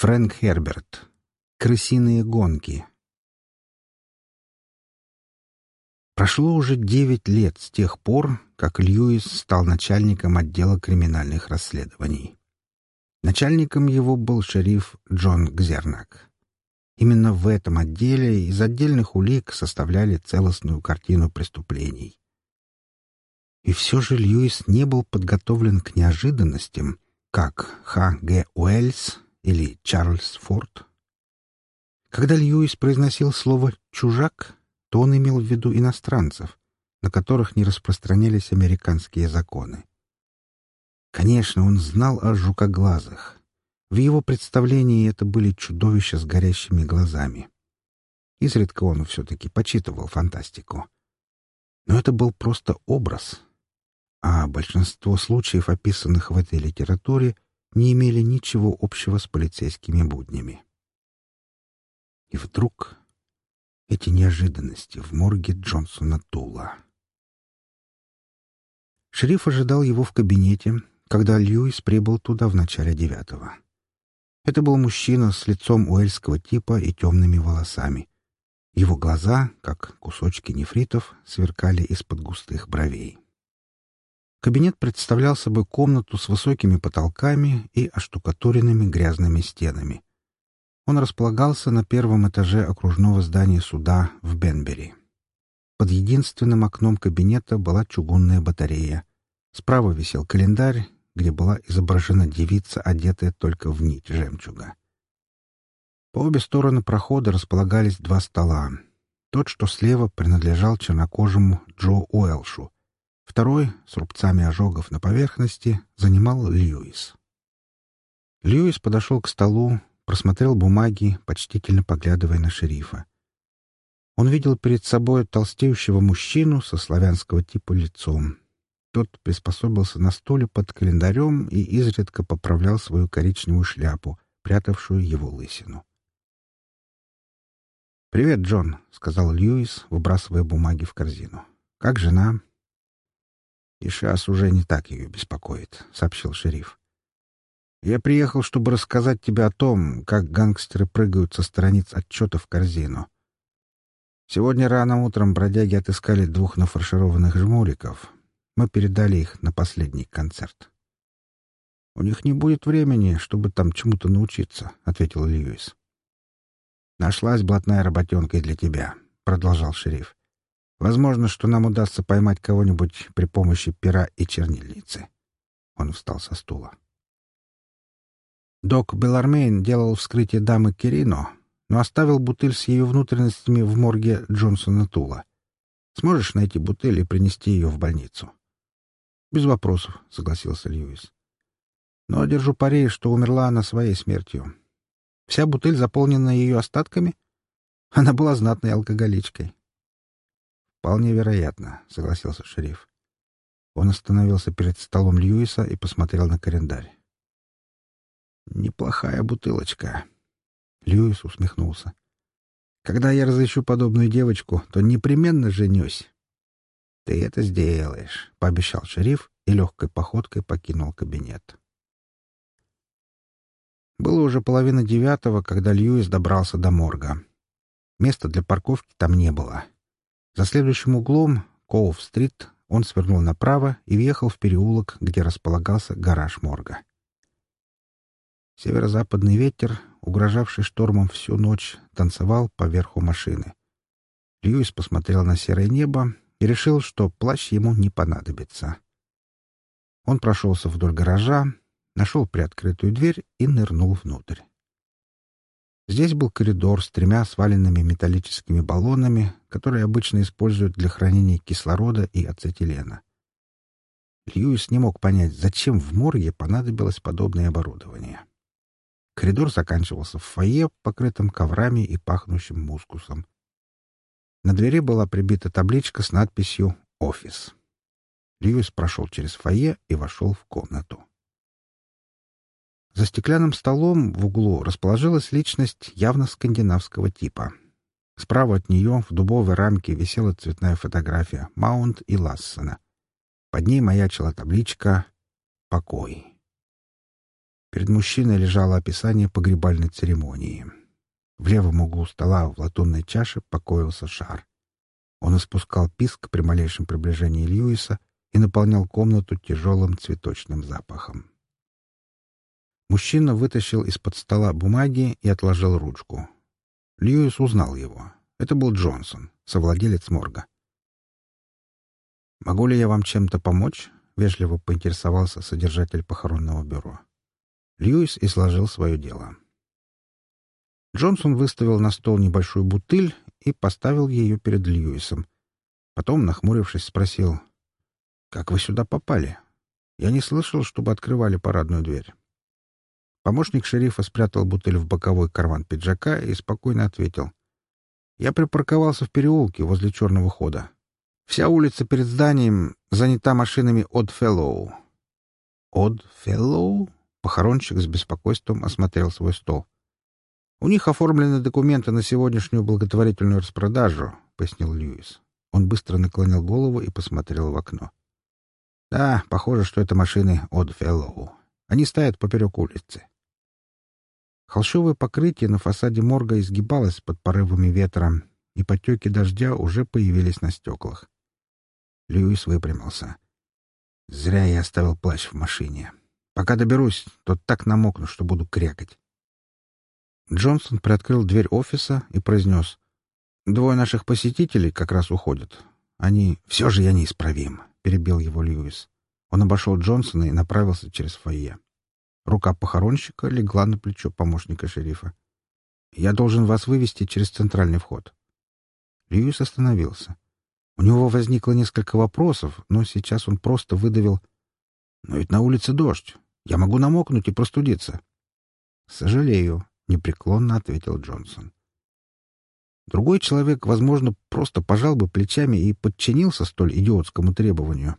Фрэнк Херберт. Крысиные гонки. Прошло уже девять лет с тех пор, как Льюис стал начальником отдела криминальных расследований. Начальником его был шериф Джон Гзернак. Именно в этом отделе из отдельных улик составляли целостную картину преступлений. И все же Льюис не был подготовлен к неожиданностям, как Х. Г. Уэльс или Чарльз Форд. Когда Льюис произносил слово «чужак», то он имел в виду иностранцев, на которых не распространялись американские законы. Конечно, он знал о жукоглазых. В его представлении это были чудовища с горящими глазами. Изредка он все-таки почитывал фантастику. Но это был просто образ. А большинство случаев, описанных в этой литературе, не имели ничего общего с полицейскими буднями. И вдруг эти неожиданности в морге Джонсона Тула. Шериф ожидал его в кабинете, когда Льюис прибыл туда в начале девятого. Это был мужчина с лицом уэльского типа и темными волосами. Его глаза, как кусочки нефритов, сверкали из-под густых бровей. Кабинет представлял собой комнату с высокими потолками и оштукатуренными грязными стенами. Он располагался на первом этаже окружного здания суда в Бенбери. Под единственным окном кабинета была чугунная батарея. Справа висел календарь, где была изображена девица, одетая только в нить жемчуга. По обе стороны прохода располагались два стола. Тот, что слева, принадлежал чернокожему Джо Уэлшу — Второй, с рубцами ожогов на поверхности, занимал Льюис. Льюис подошел к столу, просмотрел бумаги, почтительно поглядывая на шерифа. Он видел перед собой толстеющего мужчину со славянского типа лицом. Тот приспособился на стуле под календарем и изредка поправлял свою коричневую шляпу, прятавшую его лысину. «Привет, Джон», — сказал Льюис, выбрасывая бумаги в корзину. «Как жена?» И сейчас уже не так ее беспокоит, — сообщил шериф. Я приехал, чтобы рассказать тебе о том, как гангстеры прыгают со страниц отчета в корзину. Сегодня рано утром бродяги отыскали двух нафаршированных жмуриков. Мы передали их на последний концерт. — У них не будет времени, чтобы там чему-то научиться, — ответил Льюис. — Нашлась блатная работенка и для тебя, — продолжал шериф. Возможно, что нам удастся поймать кого-нибудь при помощи пера и чернильницы. Он встал со стула. Док Белармейн делал вскрытие дамы Кирино, но оставил бутыль с ее внутренностями в морге Джонсона Тула. Сможешь найти бутыль и принести ее в больницу? — Без вопросов, — согласился Льюис. — Но держу пари, что умерла она своей смертью. Вся бутыль заполнена ее остатками? Она была знатной алкоголичкой. «Вполне вероятно», — согласился шериф. Он остановился перед столом Льюиса и посмотрел на календарь. «Неплохая бутылочка». Льюис усмехнулся. «Когда я разыщу подобную девочку, то непременно женюсь». «Ты это сделаешь», — пообещал шериф и легкой походкой покинул кабинет. Было уже половина девятого, когда Льюис добрался до морга. Места для парковки там не было. За следующим углом, Коув-стрит, он свернул направо и въехал в переулок, где располагался гараж морга. Северо-западный ветер, угрожавший штормом всю ночь, танцевал по верху машины. Льюис посмотрел на серое небо и решил, что плащ ему не понадобится. Он прошелся вдоль гаража, нашел приоткрытую дверь и нырнул внутрь. Здесь был коридор с тремя сваленными металлическими баллонами, которые обычно используют для хранения кислорода и ацетилена. Льюис не мог понять, зачем в морге понадобилось подобное оборудование. Коридор заканчивался в фойе, покрытом коврами и пахнущим мускусом. На двери была прибита табличка с надписью «Офис». Льюис прошел через фойе и вошел в комнату. За стеклянным столом в углу расположилась личность явно скандинавского типа. Справа от нее в дубовой рамке висела цветная фотография Маунт и Лассена. Под ней маячила табличка «Покой». Перед мужчиной лежало описание погребальной церемонии. В левом углу стола в латунной чаше покоился шар. Он испускал писк при малейшем приближении Льюиса и наполнял комнату тяжелым цветочным запахом. Мужчина вытащил из-под стола бумаги и отложил ручку. Льюис узнал его. Это был Джонсон, совладелец морга. «Могу ли я вам чем-то помочь?» — вежливо поинтересовался содержатель похоронного бюро. Льюис изложил свое дело. Джонсон выставил на стол небольшую бутыль и поставил ее перед Льюисом. Потом, нахмурившись, спросил, «Как вы сюда попали? Я не слышал, чтобы открывали парадную дверь». Помощник шерифа спрятал бутыль в боковой карман пиджака и спокойно ответил, «Я припарковался в переулке возле черного хода. Вся улица перед зданием занята машинами Од Феллоу». «Од Феллоу?» Похоронщик с беспокойством осмотрел свой стол. «У них оформлены документы на сегодняшнюю благотворительную распродажу», — пояснил Льюис. Он быстро наклонил голову и посмотрел в окно. «Да, похоже, что это машины от Феллоу. Они стоят поперек улицы». Холщовое покрытие на фасаде морга изгибалось под порывами ветра, и потеки дождя уже появились на стеклах. Льюис выпрямился. «Зря я оставил плащ в машине. Пока доберусь, то так намокну, что буду крякать». Джонсон приоткрыл дверь офиса и произнес. «Двое наших посетителей как раз уходят. Они... Все же я неисправим», — перебил его Льюис. Он обошел Джонсона и направился через фойе. Рука похоронщика легла на плечо помощника шерифа. «Я должен вас вывести через центральный вход». Льюис остановился. У него возникло несколько вопросов, но сейчас он просто выдавил. «Но ведь на улице дождь. Я могу намокнуть и простудиться». «Сожалею», — непреклонно ответил Джонсон. Другой человек, возможно, просто пожал бы плечами и подчинился столь идиотскому требованию.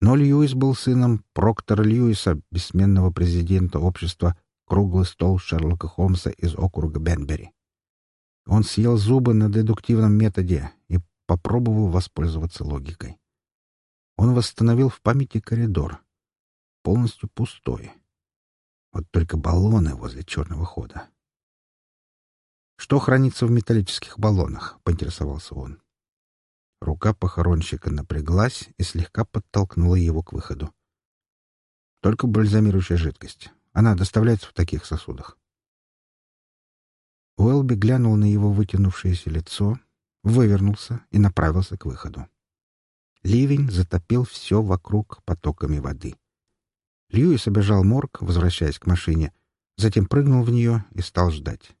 Но Льюис был сыном Проктора Льюиса, бессменного президента общества «Круглый стол Шерлока Холмса» из округа Бенбери. Он съел зубы на дедуктивном методе и попробовал воспользоваться логикой. Он восстановил в памяти коридор, полностью пустой. Вот только баллоны возле черного хода. «Что хранится в металлических баллонах?» — поинтересовался он. Рука похоронщика напряглась и слегка подтолкнула его к выходу. Только бальзамирующая жидкость. Она доставляется в таких сосудах. Уэлби глянул на его вытянувшееся лицо, вывернулся и направился к выходу. Ливень затопил все вокруг потоками воды. Льюис обежал морг, возвращаясь к машине, затем прыгнул в нее и стал ждать.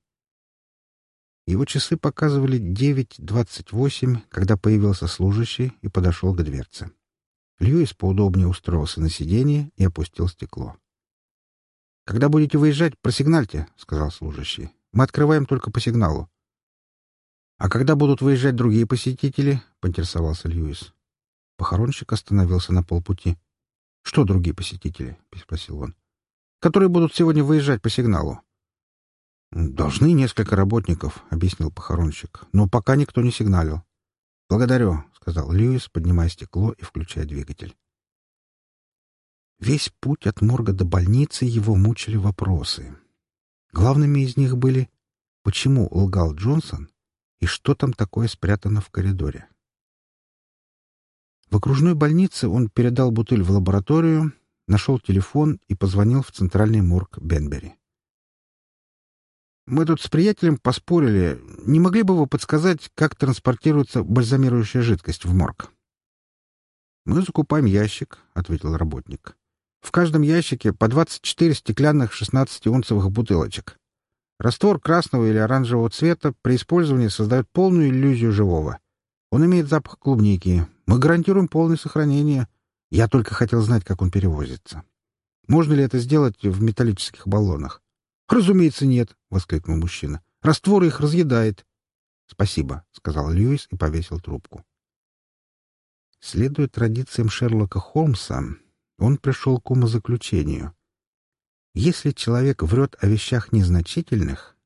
Его часы показывали 9.28, когда появился служащий и подошел к дверце. Льюис поудобнее устроился на сиденье и опустил стекло. «Когда будете выезжать, просигнальте», — сказал служащий. «Мы открываем только по сигналу». «А когда будут выезжать другие посетители?» — поинтересовался Льюис. Похоронщик остановился на полпути. «Что другие посетители?» — спросил он. «Которые будут сегодня выезжать по сигналу. «Должны несколько работников», — объяснил похоронщик. «Но пока никто не сигналил». «Благодарю», — сказал Льюис, поднимая стекло и включая двигатель. Весь путь от морга до больницы его мучили вопросы. Главными из них были «Почему лгал Джонсон?» и «Что там такое спрятано в коридоре?» В окружной больнице он передал бутыль в лабораторию, нашел телефон и позвонил в центральный морг Бенбери. Мы тут с приятелем поспорили. Не могли бы вы подсказать, как транспортируется бальзамирующая жидкость в морг? — Мы закупаем ящик, — ответил работник. — В каждом ящике по 24 стеклянных 16-унцевых бутылочек. Раствор красного или оранжевого цвета при использовании создает полную иллюзию живого. Он имеет запах клубники. Мы гарантируем полное сохранение. Я только хотел знать, как он перевозится. Можно ли это сделать в металлических баллонах? «Разумеется, нет», — воскликнул мужчина. «Раствор их разъедает». «Спасибо», — сказал Льюис и повесил трубку. Следуя традициям Шерлока Холмса, он пришел к умозаключению. Если человек врет о вещах незначительных,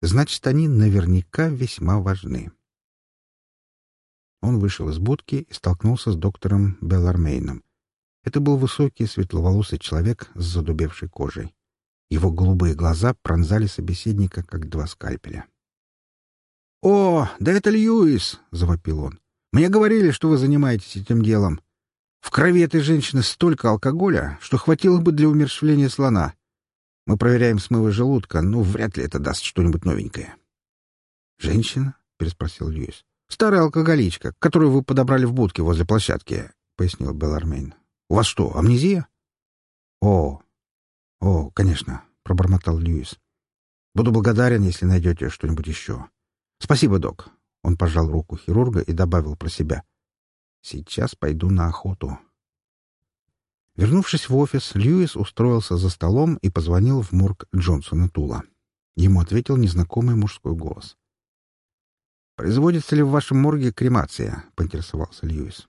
значит, они наверняка весьма важны. Он вышел из будки и столкнулся с доктором Беллармейном. Это был высокий, светловолосый человек с задубевшей кожей. Его голубые глаза пронзали собеседника, как два скальпеля. «О, да это Льюис!» — завопил он. «Мне говорили, что вы занимаетесь этим делом. В крови этой женщины столько алкоголя, что хватило бы для умерщвления слона. Мы проверяем смывы желудка, но вряд ли это даст что-нибудь новенькое». «Женщина?» — переспросил Льюис. «Старая алкоголичка, которую вы подобрали в будке возле площадки», — пояснил Белармейн. «У вас что, амнезия?» «О, о, конечно», — пробормотал Льюис. «Буду благодарен, если найдете что-нибудь еще. Спасибо, док». Он пожал руку хирурга и добавил про себя. «Сейчас пойду на охоту». Вернувшись в офис, Льюис устроился за столом и позвонил в морг Джонсона Тула. Ему ответил незнакомый мужской голос. «Производится ли в вашем морге кремация?» — поинтересовался Льюис.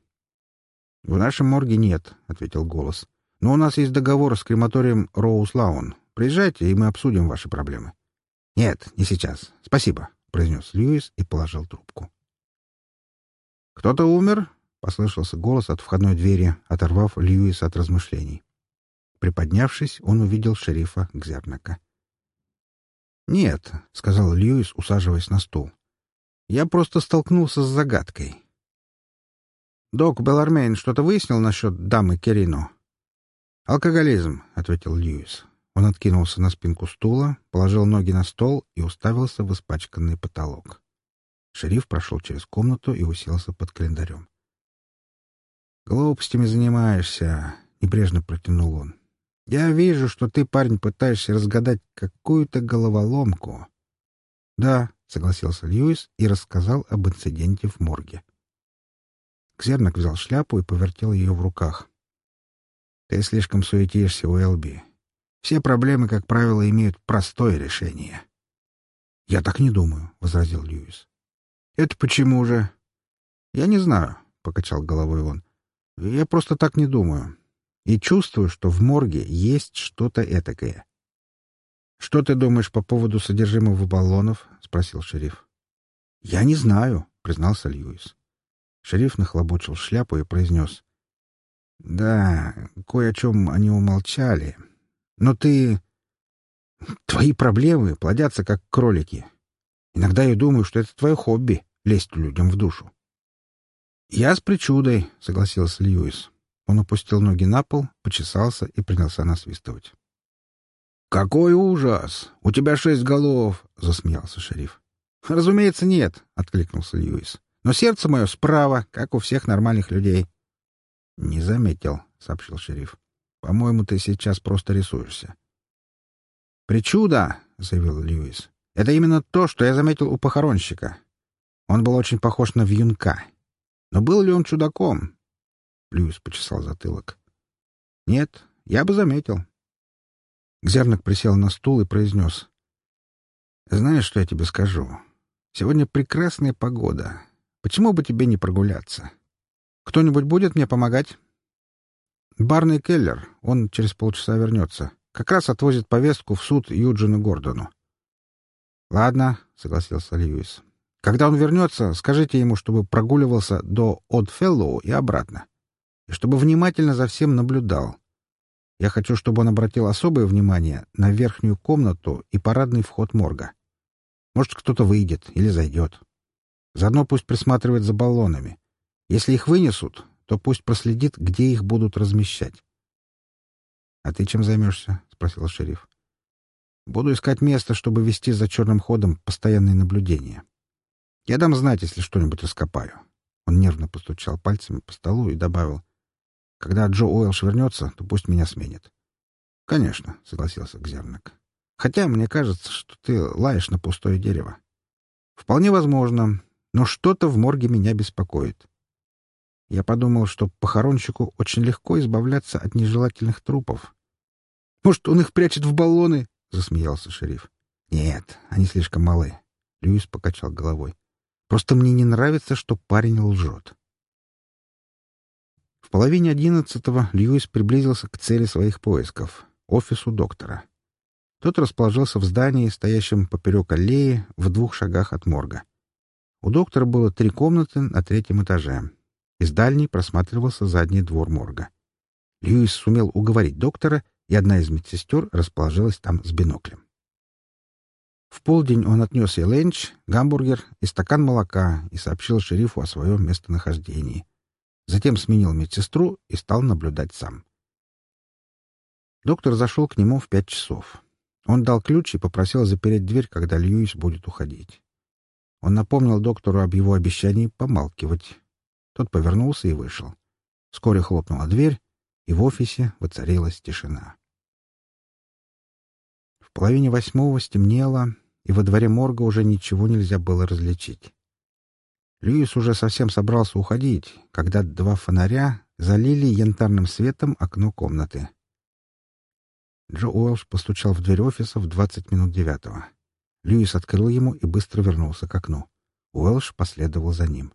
«В нашем морге нет», — ответил голос. Но у нас есть договор с крематорием Роуз Лаун. Приезжайте, и мы обсудим ваши проблемы. — Нет, не сейчас. Спасибо, — произнес Льюис и положил трубку. — Кто-то умер? — послышался голос от входной двери, оторвав Льюиса от размышлений. Приподнявшись, он увидел шерифа Гзернака. «Нет», — сказал Льюис, усаживаясь на стул. «Я просто столкнулся с загадкой». «Док Белармейн что-то выяснил насчет дамы Керино?» «Алкоголизм», — ответил Льюис. Он откинулся на спинку стула, положил ноги на стол и уставился в испачканный потолок. Шериф прошел через комнату и уселся под календарем. «Глупостями занимаешься», — небрежно протянул он. «Я вижу, что ты, парень, пытаешься разгадать какую-то головоломку». «Да», — согласился Льюис и рассказал об инциденте в морге. Кзернак взял шляпу и повертел ее в руках. Ты слишком суетишься, Уэлби. Все проблемы, как правило, имеют простое решение. — Я так не думаю, — возразил Льюис. — Это почему же? — Я не знаю, — покачал головой он. — Я просто так не думаю. И чувствую, что в морге есть что-то этакое. — Что ты думаешь по поводу содержимого баллонов? — спросил шериф. — Я не знаю, — признался Льюис. Шериф нахлобучил шляпу и произнес. Да, кое о чем они умолчали. Но ты... Твои проблемы плодятся, как кролики. Иногда я думаю, что это твое хобби — лезть людям в душу. «Я с причудой», — согласился Льюис. Он опустил ноги на пол, почесался и принялся насвистывать. «Какой ужас! У тебя шесть голов!» — засмеялся шериф. «Разумеется, нет», — откликнулся Льюис. «Но сердце мое справа, как у всех нормальных людей. — Не заметил, — сообщил шериф. — По-моему, ты сейчас просто рисуешься. — Причуда, — заявил Льюис. — Это именно то, что я заметил у похоронщика. Он был очень похож на вьюнка. Но был ли он чудаком? Льюис почесал затылок. — Нет, я бы заметил. Гзернок присел на стул и произнес. — Знаешь, что я тебе скажу? Сегодня прекрасная погода. Почему бы тебе не прогуляться? — кто-нибудь будет мне помогать? Барный Келлер. Он через полчаса вернется. Как раз отвозит повестку в суд Юджину Гордону. Ладно, согласился Льюис. Когда он вернется, скажите ему, чтобы прогуливался до Одфеллоу и обратно. И чтобы внимательно за всем наблюдал. Я хочу, чтобы он обратил особое внимание на верхнюю комнату и парадный вход морга. Может, кто-то выйдет или зайдет. Заодно пусть присматривает за баллонами. Если их вынесут, то пусть проследит, где их будут размещать. — А ты чем займешься? — спросил шериф. — Буду искать место, чтобы вести за черным ходом постоянные наблюдения. Я дам знать, если что-нибудь раскопаю. Он нервно постучал пальцами по столу и добавил. — Когда Джо Уэлш вернется, то пусть меня сменит. — Конечно, — согласился Гзернак. — Хотя мне кажется, что ты лаешь на пустое дерево. — Вполне возможно, но что-то в морге меня беспокоит. — я подумал, что похоронщику очень легко избавляться от нежелательных трупов. «Может, он их прячет в баллоны?» — засмеялся шериф. «Нет, они слишком малы». Льюис покачал головой. «Просто мне не нравится, что парень лжет». В половине одиннадцатого Льюис приблизился к цели своих поисков — офису доктора. Тот расположился в здании, стоящем поперек аллеи, в двух шагах от морга. У доктора было три комнаты на третьем этаже. Из дальней просматривался задний двор морга. Льюис сумел уговорить доктора, и одна из медсестер расположилась там с биноклем. В полдень он отнес ей ленч, гамбургер и стакан молока и сообщил шерифу о своем местонахождении. Затем сменил медсестру и стал наблюдать сам. Доктор зашел к нему в пять часов. Он дал ключ и попросил запереть дверь, когда Льюис будет уходить. Он напомнил доктору об его обещании помалкивать. Тот повернулся и вышел. Вскоре хлопнула дверь, и в офисе воцарилась тишина. В половине восьмого стемнело, и во дворе морга уже ничего нельзя было различить. Льюис уже совсем собрался уходить, когда два фонаря залили янтарным светом окно комнаты. Джо Уэлш постучал в дверь офиса в двадцать минут девятого. Льюис открыл ему и быстро вернулся к окну. Уэлш последовал за ним.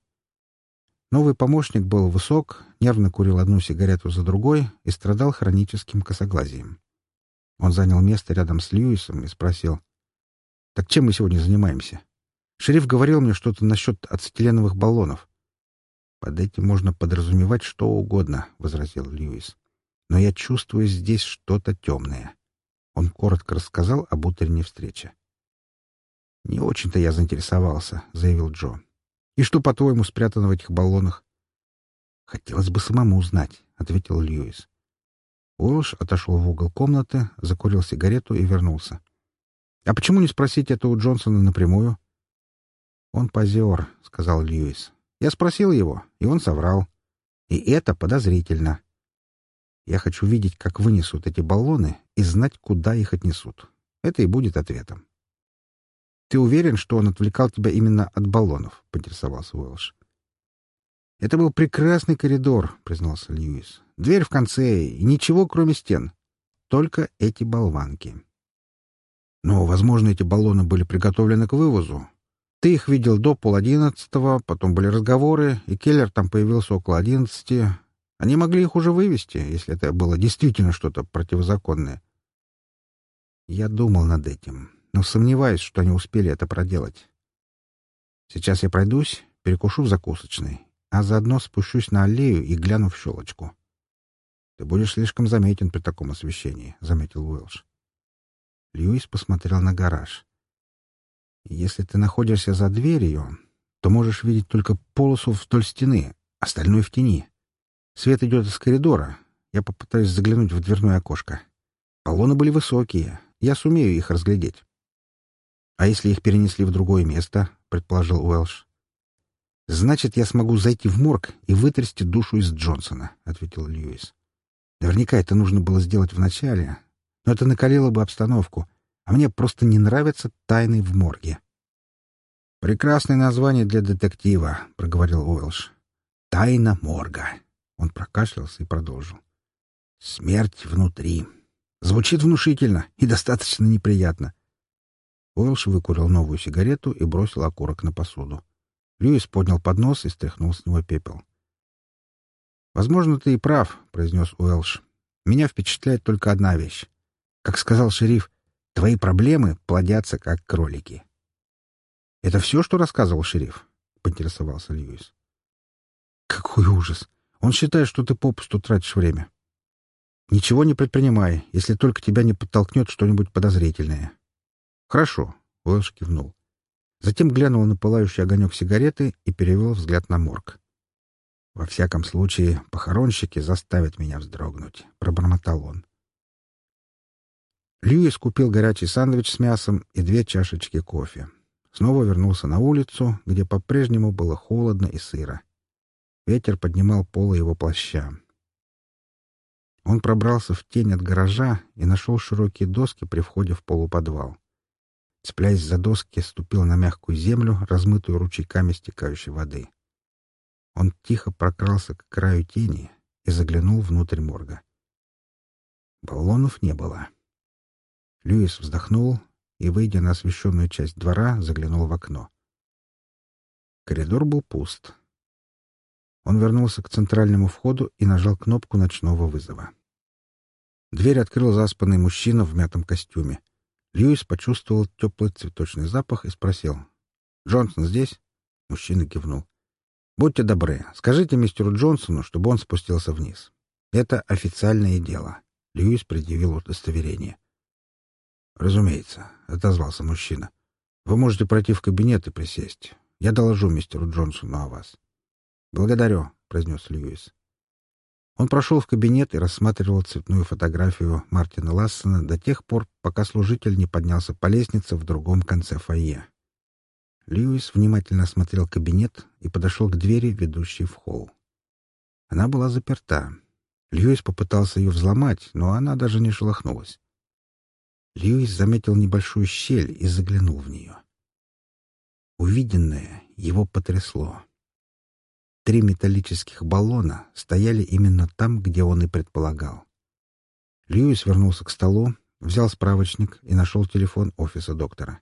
Новый помощник был высок, нервно курил одну сигарету за другой и страдал хроническим косоглазием. Он занял место рядом с Льюисом и спросил, «Так чем мы сегодня занимаемся? Шериф говорил мне что-то насчет ацетиленовых баллонов». «Под этим можно подразумевать что угодно», — возразил Льюис. «Но я чувствую здесь что-то темное». Он коротко рассказал об утренней встрече. «Не очень-то я заинтересовался», — заявил Джо. «И что, по-твоему, спрятано в этих баллонах?» «Хотелось бы самому узнать», — ответил Льюис. Уэлш отошел в угол комнаты, закурил сигарету и вернулся. «А почему не спросить это у Джонсона напрямую?» «Он позер», — сказал Льюис. «Я спросил его, и он соврал. И это подозрительно. Я хочу видеть, как вынесут эти баллоны, и знать, куда их отнесут. Это и будет ответом». «Ты уверен, что он отвлекал тебя именно от баллонов?» — поинтересовался Уэлш. «Это был прекрасный коридор», — признался Льюис. «Дверь в конце, и ничего, кроме стен. Только эти болванки». «Но, возможно, эти баллоны были приготовлены к вывозу. Ты их видел до полодиннадцатого, потом были разговоры, и Келлер там появился около одиннадцати. Они могли их уже вывести, если это было действительно что-то противозаконное». Я думал над этим но сомневаюсь, что они успели это проделать. Сейчас я пройдусь, перекушу в закусочной, а заодно спущусь на аллею и гляну в щелочку. — Ты будешь слишком заметен при таком освещении, — заметил Уэлш. Льюис посмотрел на гараж. — Если ты находишься за дверью, то можешь видеть только полосу вдоль стены, остальное в тени. Свет идет из коридора. Я попытаюсь заглянуть в дверное окошко. Полоны были высокие. Я сумею их разглядеть. «А если их перенесли в другое место?» — предположил Уэлш. «Значит, я смогу зайти в морг и вытрясти душу из Джонсона», — ответил Льюис. «Наверняка это нужно было сделать вначале, но это накалило бы обстановку, а мне просто не нравятся тайны в морге». «Прекрасное название для детектива», — проговорил Уэлш. «Тайна морга». Он прокашлялся и продолжил. «Смерть внутри. Звучит внушительно и достаточно неприятно. Уэлш выкурил новую сигарету и бросил окурок на посуду. Льюис поднял поднос и стряхнул с него пепел. «Возможно, ты и прав», — произнес Уэлш. «Меня впечатляет только одна вещь. Как сказал шериф, твои проблемы плодятся, как кролики». «Это все, что рассказывал шериф?» — поинтересовался Льюис. «Какой ужас! Он считает, что ты попусту тратишь время. Ничего не предпринимай, если только тебя не подтолкнет что-нибудь подозрительное. «Хорошо», — Уэлш кивнул. Затем глянул на пылающий огонек сигареты и перевел взгляд на морг. «Во всяком случае, похоронщики заставят меня вздрогнуть», — пробормотал он. Льюис купил горячий сэндвич с мясом и две чашечки кофе. Снова вернулся на улицу, где по-прежнему было холодно и сыро. Ветер поднимал полы его плаща. Он пробрался в тень от гаража и нашел широкие доски при входе в полуподвал. Цепляясь за доски, ступил на мягкую землю, размытую ручейками стекающей воды. Он тихо прокрался к краю тени и заглянул внутрь морга. Баллонов не было. Льюис вздохнул и, выйдя на освещенную часть двора, заглянул в окно. Коридор был пуст. Он вернулся к центральному входу и нажал кнопку ночного вызова. Дверь открыл заспанный мужчина в мятом костюме. Льюис почувствовал теплый цветочный запах и спросил. «Джонсон здесь?» Мужчина кивнул. «Будьте добры, скажите мистеру Джонсону, чтобы он спустился вниз. Это официальное дело». Льюис предъявил удостоверение. «Разумеется», — отозвался мужчина. «Вы можете пройти в кабинет и присесть. Я доложу мистеру Джонсону о вас». «Благодарю», — произнес Льюис. Он прошел в кабинет и рассматривал цветную фотографию Мартина Лассена до тех пор, пока служитель не поднялся по лестнице в другом конце фойе. Льюис внимательно осмотрел кабинет и подошел к двери, ведущей в холл. Она была заперта. Льюис попытался ее взломать, но она даже не шелохнулась. Льюис заметил небольшую щель и заглянул в нее. Увиденное его потрясло. Три металлических баллона стояли именно там, где он и предполагал. Льюис вернулся к столу, взял справочник и нашел телефон офиса доктора.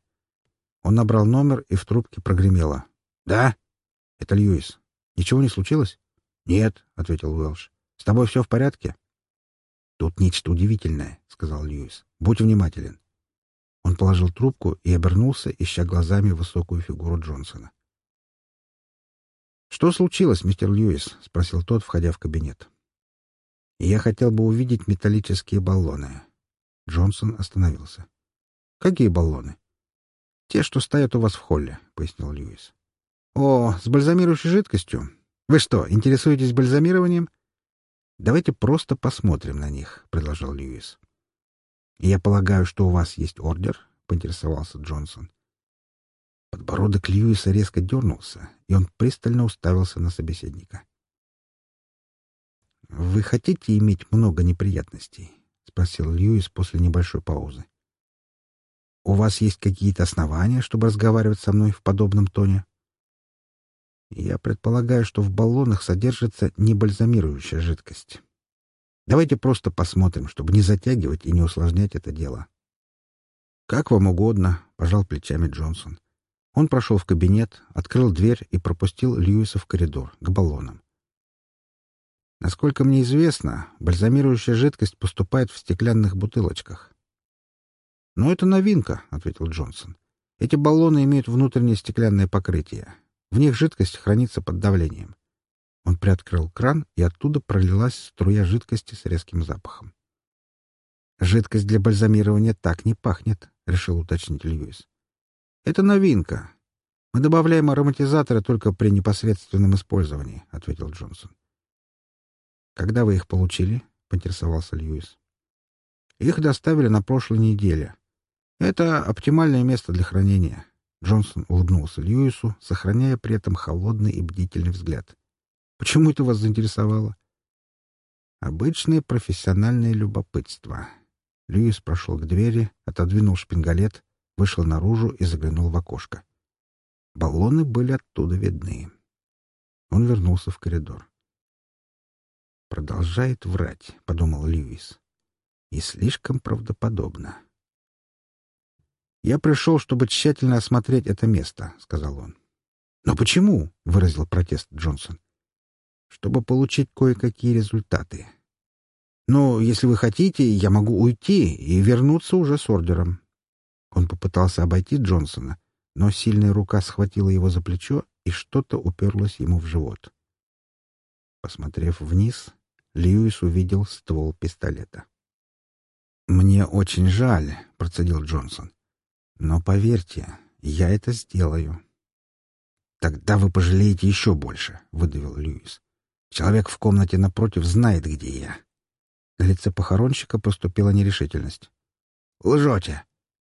Он набрал номер, и в трубке прогремело. «Да? Это Льюис. Ничего не случилось?» «Нет», — ответил Уэлш. «С тобой все в порядке?» «Тут нечто удивительное», — сказал Льюис. «Будь внимателен». Он положил трубку и обернулся, ища глазами высокую фигуру Джонсона. «Что случилось, мистер Льюис?» — спросил тот, входя в кабинет. «Я хотел бы увидеть металлические баллоны». Джонсон остановился. «Какие баллоны?» «Те, что стоят у вас в холле», — пояснил Льюис. «О, с бальзамирующей жидкостью? Вы что, интересуетесь бальзамированием?» «Давайте просто посмотрим на них», — предложил Льюис. «Я полагаю, что у вас есть ордер?» — поинтересовался Джонсон. Подбородок Льюиса резко дернулся, и он пристально уставился на собеседника. «Вы хотите иметь много неприятностей?» — спросил Льюис после небольшой паузы. «У вас есть какие-то основания, чтобы разговаривать со мной в подобном тоне?» Я предполагаю, что в баллонах содержится небальзамирующая жидкость. Давайте просто посмотрим, чтобы не затягивать и не усложнять это дело. «Как вам угодно», — пожал плечами Джонсон. Он прошел в кабинет, открыл дверь и пропустил Льюиса в коридор, к баллонам. Насколько мне известно, бальзамирующая жидкость поступает в стеклянных бутылочках. «Но это новинка», — ответил Джонсон. «Эти баллоны имеют внутреннее стеклянное покрытие. В них жидкость хранится под давлением. Он приоткрыл кран, и оттуда пролилась струя жидкости с резким запахом. «Жидкость для бальзамирования так не пахнет», — решил уточнить Льюис. «Это новинка. Мы добавляем ароматизаторы только при непосредственном использовании», — ответил Джонсон. «Когда вы их получили?» — поинтересовался Льюис. «Их доставили на прошлой неделе. Это оптимальное место для хранения. Джонсон улыбнулся Льюису, сохраняя при этом холодный и бдительный взгляд. «Почему это вас заинтересовало?» «Обычное профессиональное любопытство». Льюис прошел к двери, отодвинул шпингалет, вышел наружу и заглянул в окошко. Баллоны были оттуда видны. Он вернулся в коридор. «Продолжает врать», — подумал Льюис. «И слишком правдоподобно». «Я пришел, чтобы тщательно осмотреть это место», — сказал он. «Но почему?» — выразил протест Джонсон. «Чтобы получить кое-какие результаты. Но если вы хотите, я могу уйти и вернуться уже с ордером». Он попытался обойти Джонсона, но сильная рука схватила его за плечо, и что-то уперлось ему в живот. Посмотрев вниз, Льюис увидел ствол пистолета. «Мне очень жаль», — процедил Джонсон. Но поверьте, я это сделаю. Тогда вы пожалеете еще больше, выдавил Льюис. Человек в комнате напротив знает, где я. На лице похоронщика поступила нерешительность. «Лжете!»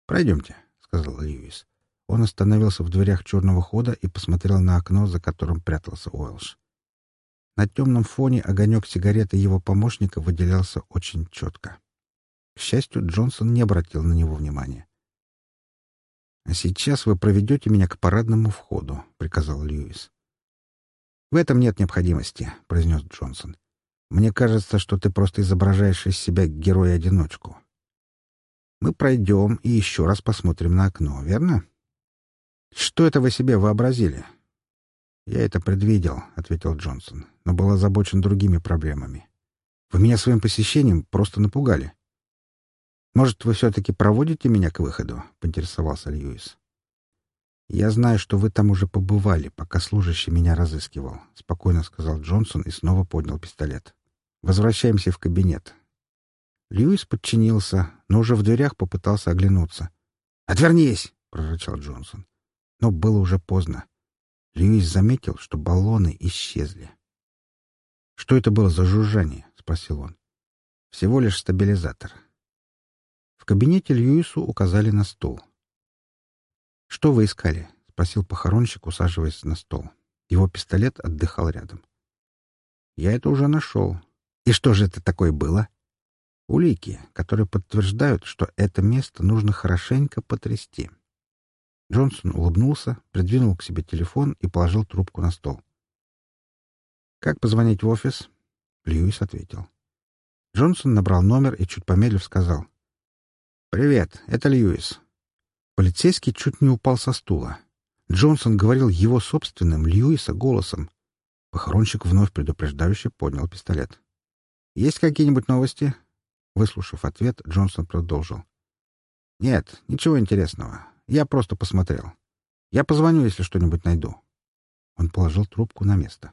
«Пройдемте», — сказал Льюис. Он остановился в дверях черного хода и посмотрел на окно, за которым прятался Уэлш. На темном фоне огонек сигареты его помощника выделялся очень четко. К счастью, Джонсон не обратил на него внимания. «А сейчас вы проведете меня к парадному входу», — приказал Льюис. «В этом нет необходимости», — произнес Джонсон. «Мне кажется, что ты просто изображаешь из себя героя-одиночку. Мы пройдем и еще раз посмотрим на окно, верно?» «Что это вы себе вообразили?» «Я это предвидел», — ответил Джонсон, но был озабочен другими проблемами. «Вы меня своим посещением просто напугали. «Может, вы все-таки проводите меня к выходу?» — поинтересовался Льюис. «Я знаю, что вы там уже побывали, пока служащий меня разыскивал», — спокойно сказал Джонсон и снова поднял пистолет. «Возвращаемся в кабинет. Льюис подчинился, но уже в дверях попытался оглянуться. «Отвернись!» — прорычал Джонсон. Но было уже поздно. Льюис заметил, что баллоны исчезли. «Что это было за жужжание?» — спросил он. «Всего лишь стабилизатор». В кабинете Льюису указали на стол. «Что вы искали?» — спросил похоронщик, усаживаясь на стол. Его пистолет отдыхал рядом. «Я это уже нашел. И что же это такое было?» «Улики, которые подтверждают, что это место нужно хорошенько потрясти». Джонсон улыбнулся, придвинул к себе телефон и положил трубку на стол. «Как позвонить в офис?» Льюис ответил. Джонсон набрал номер и, чуть помедлив, сказал. «Привет, это Льюис». Полицейский чуть не упал со стула. Джонсон говорил его собственным, Льюиса, голосом. Похоронщик вновь предупреждающе поднял пистолет. «Есть какие-нибудь новости?» Выслушав ответ, Джонсон продолжил. «Нет, ничего интересного. Я просто посмотрел. Я позвоню, если что-нибудь найду». Он положил трубку на место.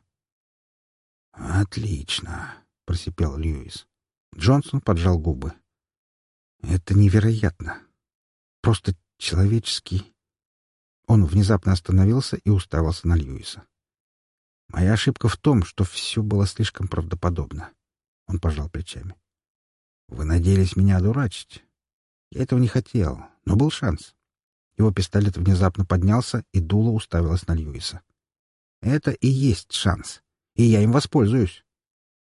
«Отлично», — просипел Льюис. Джонсон поджал губы. «Это невероятно. Просто человеческий...» Он внезапно остановился и уставился на Льюиса. «Моя ошибка в том, что все было слишком правдоподобно». Он пожал плечами. «Вы надеялись меня одурачить? Я этого не хотел, но был шанс». Его пистолет внезапно поднялся, и дуло уставилось на Льюиса. «Это и есть шанс и я им воспользуюсь.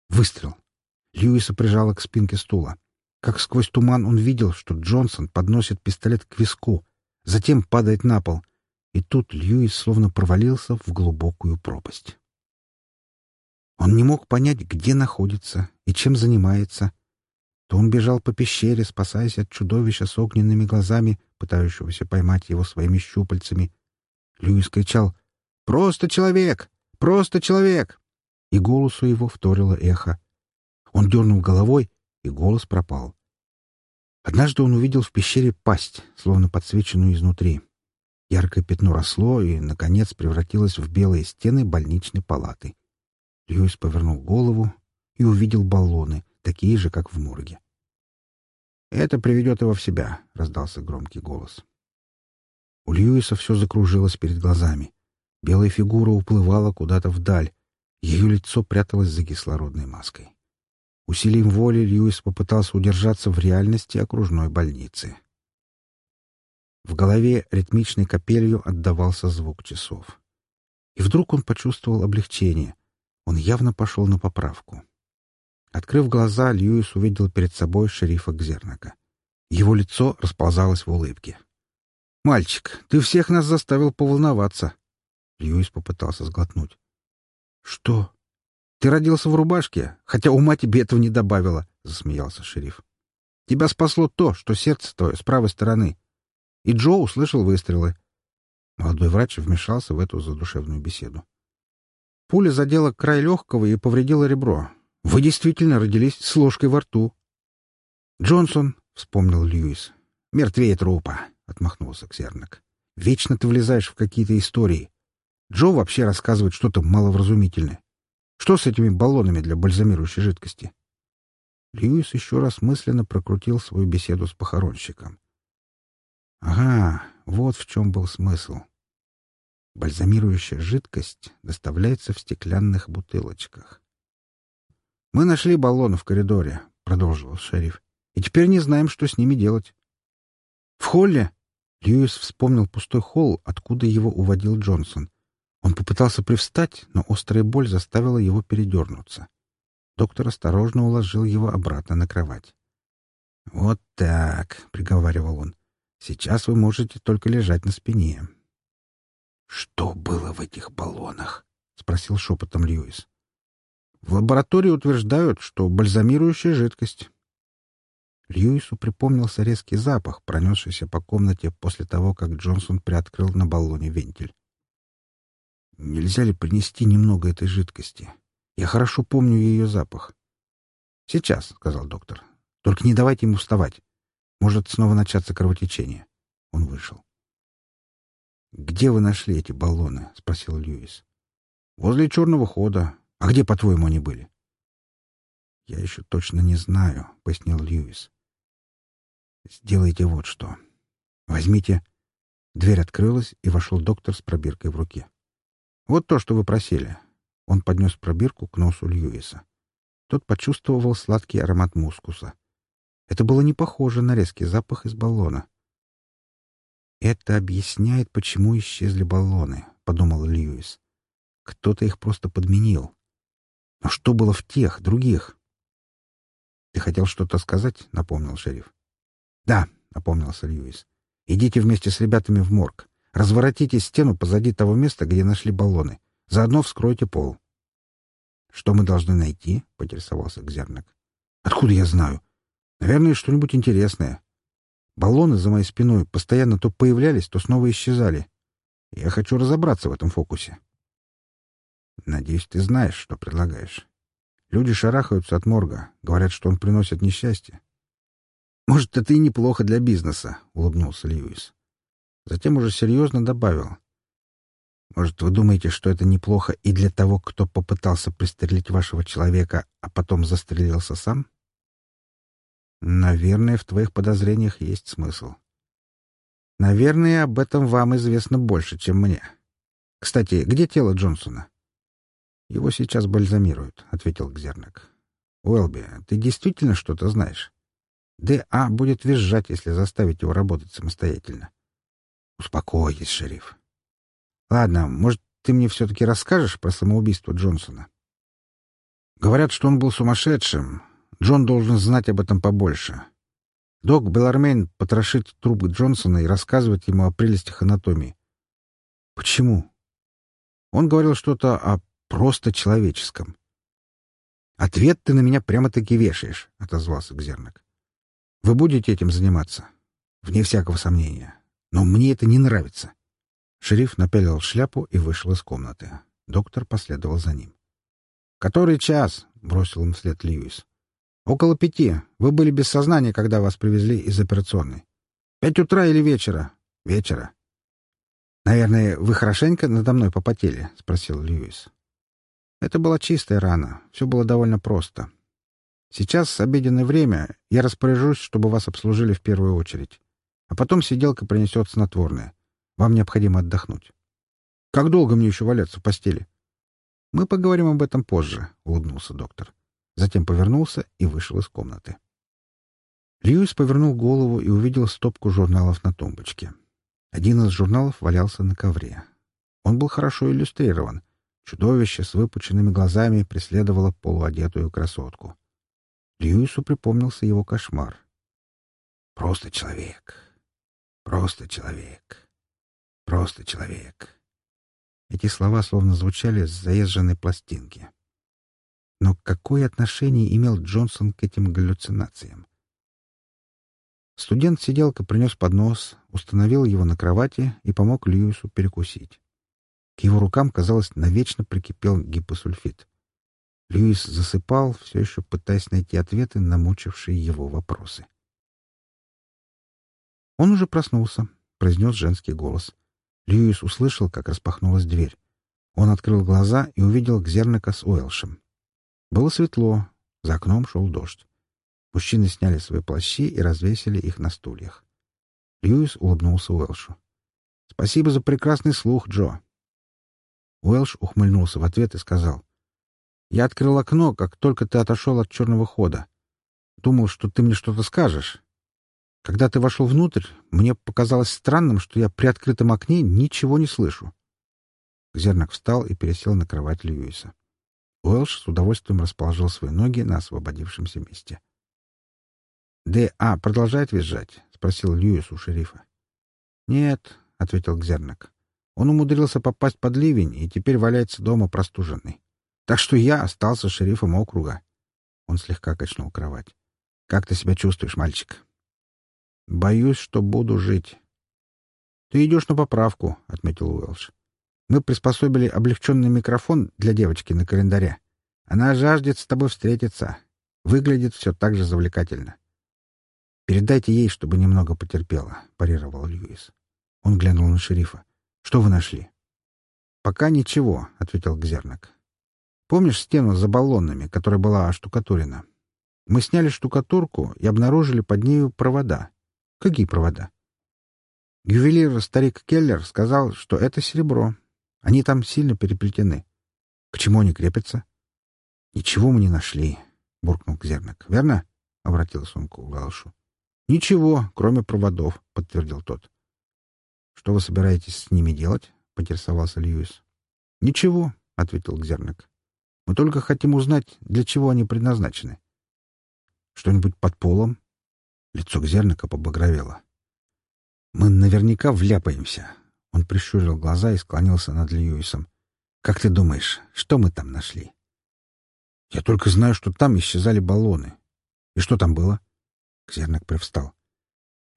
Выстрел. Льюиса прижало к спинке стула. Как сквозь туман он видел, что Джонсон подносит пистолет к виску, затем падает на пол, и тут Льюис словно провалился в глубокую пропасть. Он не мог понять, где находится и чем занимается. То он бежал по пещере, спасаясь от чудовища с огненными глазами, пытающегося поймать его своими щупальцами. Льюис кричал «Просто человек! Просто человек!» и голосу его вторило эхо. Он дернул головой, и голос пропал. Однажды он увидел в пещере пасть, словно подсвеченную изнутри. Яркое пятно росло и, наконец, превратилось в белые стены больничной палаты. Льюис повернул голову и увидел баллоны, такие же, как в морге. «Это приведет его в себя», — раздался громкий голос. У Льюиса все закружилось перед глазами. Белая фигура уплывала куда-то вдаль, ее лицо пряталось за кислородной маской. Усилием воли Льюис попытался удержаться в реальности окружной больницы. В голове ритмичной капелью отдавался звук часов. И вдруг он почувствовал облегчение. Он явно пошел на поправку. Открыв глаза, Льюис увидел перед собой шерифа Гзернака. Его лицо расползалось в улыбке. «Мальчик, ты всех нас заставил поволноваться!» Льюис попытался сглотнуть. «Что? Ты родился в рубашке, хотя ума тебе этого не добавило», — засмеялся шериф. «Тебя спасло то, что сердце твое с правой стороны». И Джо услышал выстрелы. Молодой врач вмешался в эту задушевную беседу. Пуля задела край легкого и повредила ребро. Вы действительно родились с ложкой во рту. «Джонсон», — вспомнил Льюис, — «мертвее трупа», — отмахнулся Ксернак. «Вечно ты влезаешь в какие-то истории. Джо вообще рассказывает что-то маловразумительное. Что с этими баллонами для бальзамирующей жидкости? Льюис еще раз мысленно прокрутил свою беседу с похоронщиком. Ага, вот в чем был смысл. Бальзамирующая жидкость доставляется в стеклянных бутылочках. «Мы нашли баллоны в коридоре», — продолжил шериф, — «и теперь не знаем, что с ними делать». «В холле?» — Льюис вспомнил пустой холл, откуда его уводил Джонсон. Он попытался привстать, но острая боль заставила его передернуться. Доктор осторожно уложил его обратно на кровать. «Вот так», — приговаривал он, — «сейчас вы можете только лежать на спине». «Что было в этих баллонах?» — спросил шепотом Льюис. «В лаборатории утверждают, что бальзамирующая жидкость». Льюису припомнился резкий запах, пронесшийся по комнате после того, как Джонсон приоткрыл на баллоне вентиль. Нельзя ли принести немного этой жидкости? Я хорошо помню ее запах. — Сейчас, — сказал доктор. — Только не давайте ему вставать. Может снова начаться кровотечение. Он вышел. — Где вы нашли эти баллоны? — спросил Льюис. — Возле черного хода. А где, по-твоему, они были? «Я еще точно не знаю», — пояснил Льюис. «Сделайте вот что. Возьмите...» Дверь открылась, и вошел доктор с пробиркой в руке. «Вот то, что вы просили». Он поднес пробирку к носу Льюиса. Тот почувствовал сладкий аромат мускуса. Это было не похоже на резкий запах из баллона. «Это объясняет, почему исчезли баллоны», — подумал Льюис. «Кто-то их просто подменил. Но что было в тех, других?» «Ты хотел что-то сказать?» — напомнил шериф. «Да», — напомнился Льюис. «Идите вместе с ребятами в морг. Разворотите стену позади того места, где нашли баллоны. Заодно вскройте пол». «Что мы должны найти?» — поинтересовался Гзернак. «Откуда я знаю? Наверное, что-нибудь интересное. Баллоны за моей спиной постоянно то появлялись, то снова исчезали. Я хочу разобраться в этом фокусе». «Надеюсь, ты знаешь, что предлагаешь. Люди шарахаются от морга, говорят, что он приносит несчастье. «Может, это и неплохо для бизнеса», — улыбнулся Льюис. Затем уже серьезно добавил. «Может, вы думаете, что это неплохо и для того, кто попытался пристрелить вашего человека, а потом застрелился сам?» «Наверное, в твоих подозрениях есть смысл. Наверное, об этом вам известно больше, чем мне. Кстати, где тело Джонсона?» «Его сейчас бальзамируют», — ответил Гзернак. «Уэлби, ты действительно что-то знаешь?» Д.А. будет визжать, если заставить его работать самостоятельно. Успокойтесь, шериф. Ладно, может, ты мне все-таки расскажешь про самоубийство Джонсона? Говорят, что он был сумасшедшим. Джон должен знать об этом побольше. Док Белармейн потрошит трубы Джонсона и рассказывает ему о прелестях анатомии. Почему? Он говорил что-то о просто человеческом. «Ответ ты на меня прямо-таки вешаешь», — отозвался Гзернак. Вы будете этим заниматься? Вне всякого сомнения. Но мне это не нравится. Шериф напялил шляпу и вышел из комнаты. Доктор последовал за ним. «Который час?» — бросил им вслед Льюис. «Около пяти. Вы были без сознания, когда вас привезли из операционной. Пять утра или вечера?» «Вечера». «Наверное, вы хорошенько надо мной попотели?» — спросил Льюис. Это была чистая рана. Все было довольно просто. Сейчас обеденное время. Я распоряжусь, чтобы вас обслужили в первую очередь. А потом сиделка принесет снотворное. Вам необходимо отдохнуть. Как долго мне еще валяться в постели? Мы поговорим об этом позже, — улыбнулся доктор. Затем повернулся и вышел из комнаты. Льюис повернул голову и увидел стопку журналов на тумбочке. Один из журналов валялся на ковре. Он был хорошо иллюстрирован. Чудовище с выпученными глазами преследовало полуодетую красотку. Льюису припомнился его кошмар. «Просто человек. Просто человек. Просто человек». Эти слова словно звучали с заезженной пластинки. Но какое отношение имел Джонсон к этим галлюцинациям? Студент-сиделка принес поднос, установил его на кровати и помог Льюису перекусить. К его рукам, казалось, навечно прикипел гипосульфид. Льюис засыпал, все еще пытаясь найти ответы на мучившие его вопросы. Он уже проснулся, произнес женский голос. Льюис услышал, как распахнулась дверь. Он открыл глаза и увидел Гзерника с Уэлшем. Было светло, за окном шел дождь. Мужчины сняли свои плащи и развесили их на стульях. Льюис улыбнулся Уэлшу. «Спасибо за прекрасный слух, Джо». Уэлш ухмыльнулся в ответ и сказал. Я открыл окно, как только ты отошел от черного хода. Думал, что ты мне что-то скажешь. Когда ты вошел внутрь, мне показалось странным, что я при открытом окне ничего не слышу. Зернак встал и пересел на кровать Льюиса. Уэлш с удовольствием расположил свои ноги на освободившемся месте. «Д.А. продолжает визжать?» — спросил Льюис у шерифа. «Нет», — ответил Гзернак. «Он умудрился попасть под ливень и теперь валяется дома простуженный. Так что я остался шерифом округа. Он слегка качнул кровать. Как ты себя чувствуешь, мальчик? Боюсь, что буду жить. Ты идешь на поправку, отметил Уэлш. Мы приспособили облегченный микрофон для девочки на календаре. Она жаждет с тобой встретиться. Выглядит все так же завлекательно. Передайте ей, чтобы немного потерпела, парировал Льюис. Он глянул на шерифа. Что вы нашли? Пока ничего, ответил Гзернак. Помнишь стену за баллонами, которая была оштукатурена? Мы сняли штукатурку и обнаружили под нею провода. Какие провода? Ювелир старик Келлер сказал, что это серебро. Они там сильно переплетены. К чему они крепятся? Ничего мы не нашли, — буркнул Кзернак. Верно? — обратился он к Галшу. Ничего, кроме проводов, — подтвердил тот. Что вы собираетесь с ними делать? — поинтересовался Льюис. Ничего, — ответил Гзернак. Мы только хотим узнать, для чего они предназначены. Что-нибудь под полом? Лицо Зерника побагровело. Мы наверняка вляпаемся. Он прищурил глаза и склонился над Льюисом. Как ты думаешь, что мы там нашли? Я только знаю, что там исчезали баллоны. И что там было? Зерник привстал.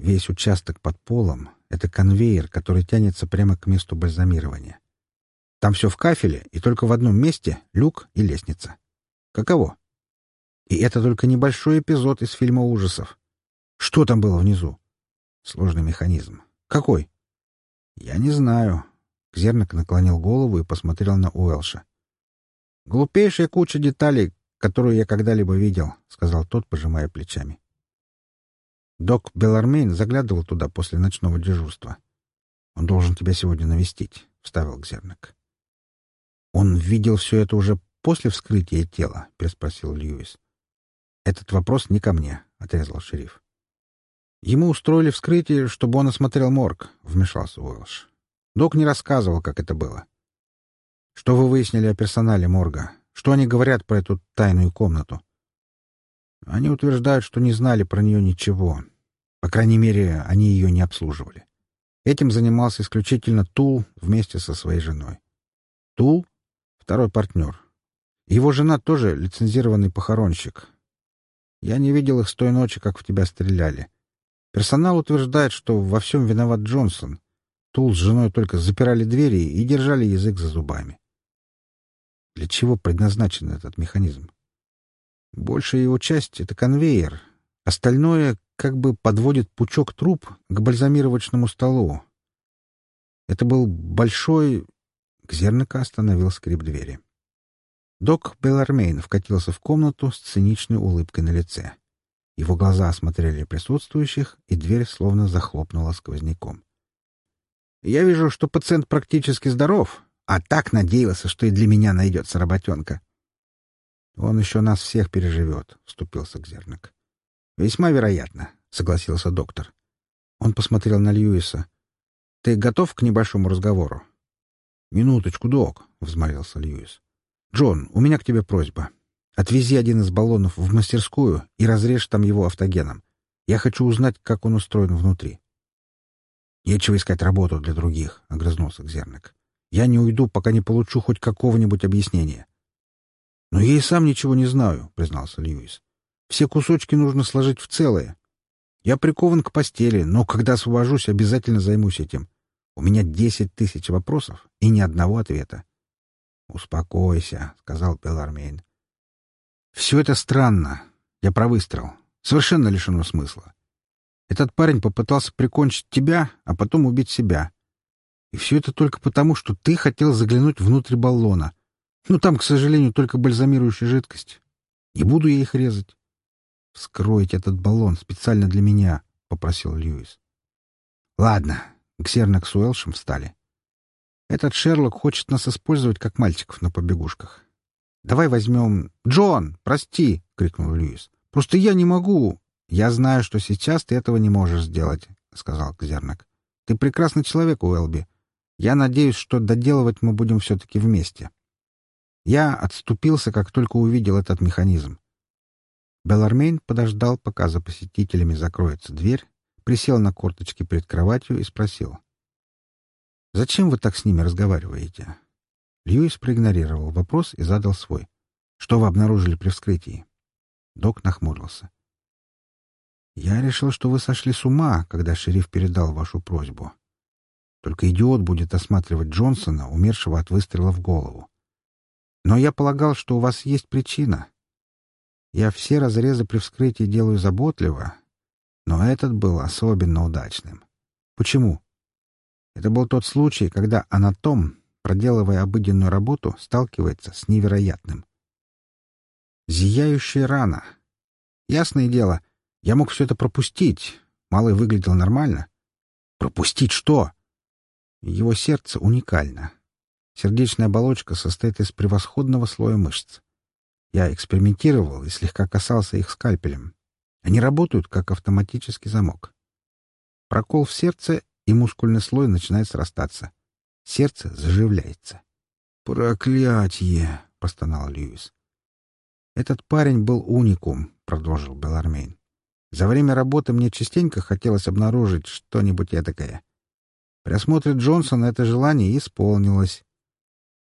Весь участок под полом — это конвейер, который тянется прямо к месту бальзамирования. Там все в кафеле, и только в одном месте — люк и лестница. Каково? И это только небольшой эпизод из фильма ужасов. Что там было внизу? Сложный механизм. Какой? Я не знаю. Кзернак наклонил голову и посмотрел на Уэлша. Глупейшая куча деталей, которую я когда-либо видел, сказал тот, пожимая плечами. Док Белармейн заглядывал туда после ночного дежурства. Он должен тебя сегодня навестить, вставил Кзернак. Он видел все это уже после вскрытия тела, переспросил Льюис. «Этот вопрос не ко мне», — отрезал шериф. «Ему устроили вскрытие, чтобы он осмотрел морг», — вмешался Уэлш. «Док не рассказывал, как это было». «Что вы выяснили о персонале морга? Что они говорят про эту тайную комнату?» «Они утверждают, что не знали про нее ничего. По крайней мере, они ее не обслуживали. Этим занимался исключительно Тул вместе со своей женой. Тул — второй партнер. Его жена тоже лицензированный похоронщик, я не видел их с той ночи, как в тебя стреляли. Персонал утверждает, что во всем виноват Джонсон. Тул с женой только запирали двери и держали язык за зубами. Для чего предназначен этот механизм? Большая его часть — это конвейер. Остальное как бы подводит пучок труб к бальзамировочному столу. Это был большой... Гзерника остановил скрип двери. Док Белармейн вкатился в комнату с циничной улыбкой на лице. Его глаза осмотрели присутствующих, и дверь словно захлопнула сквозняком. «Я вижу, что пациент практически здоров, а так надеялся, что и для меня найдется работенка». «Он еще нас всех переживет», — вступился Гзернак. «Весьма вероятно», — согласился доктор. Он посмотрел на Льюиса. «Ты готов к небольшому разговору?» «Минуточку, док», — взмолился Льюис. «Джон, у меня к тебе просьба. Отвези один из баллонов в мастерскую и разрежь там его автогеном. Я хочу узнать, как он устроен внутри». «Нечего искать работу для других», — огрызнулся Гзерник. «Я не уйду, пока не получу хоть какого-нибудь объяснения». «Но я и сам ничего не знаю», — признался Льюис. «Все кусочки нужно сложить в целое. Я прикован к постели, но когда освобожусь, обязательно займусь этим. У меня десять тысяч вопросов и ни одного ответа. «Успокойся», — сказал Белармейн. «Все это странно. Я про выстрел. Совершенно лишено смысла. Этот парень попытался прикончить тебя, а потом убить себя. И все это только потому, что ты хотел заглянуть внутрь баллона. Ну, там, к сожалению, только бальзамирующая жидкость. Не буду я их резать. «Вскройте этот баллон специально для меня», — попросил Льюис. «Ладно». Ксернак с Уэлшем встали. Этот Шерлок хочет нас использовать как мальчиков на побегушках. Давай возьмем... «Джон, прости!» — крикнул Льюис. «Просто я не могу!» «Я знаю, что сейчас ты этого не можешь сделать», — сказал Кзернак. «Ты прекрасный человек, Уэлби. Я надеюсь, что доделывать мы будем все-таки вместе». Я отступился, как только увидел этот механизм. Белармейн подождал, пока за посетителями закроется дверь, присел на корточки перед кроватью и спросил. Зачем вы так с ними разговариваете?» Льюис проигнорировал вопрос и задал свой. «Что вы обнаружили при вскрытии?» Док нахмурился. «Я решил, что вы сошли с ума, когда шериф передал вашу просьбу. Только идиот будет осматривать Джонсона, умершего от выстрела в голову. Но я полагал, что у вас есть причина. Я все разрезы при вскрытии делаю заботливо, но этот был особенно удачным. Почему?» Это был тот случай, когда анатом, проделывая обыденную работу, сталкивается с невероятным. Зияющая рана. Ясное дело, я мог все это пропустить. Малый выглядел нормально. Пропустить что? Его сердце уникально. Сердечная оболочка состоит из превосходного слоя мышц. Я экспериментировал и слегка касался их скальпелем. Они работают как автоматический замок. Прокол в сердце, и мускульный слой начинает срастаться. Сердце заживляется. «Проклятье!» — простонал Льюис. «Этот парень был уникум», — продолжил Белармейн. «За время работы мне частенько хотелось обнаружить что-нибудь этакое. При осмотре Джонсона это желание исполнилось.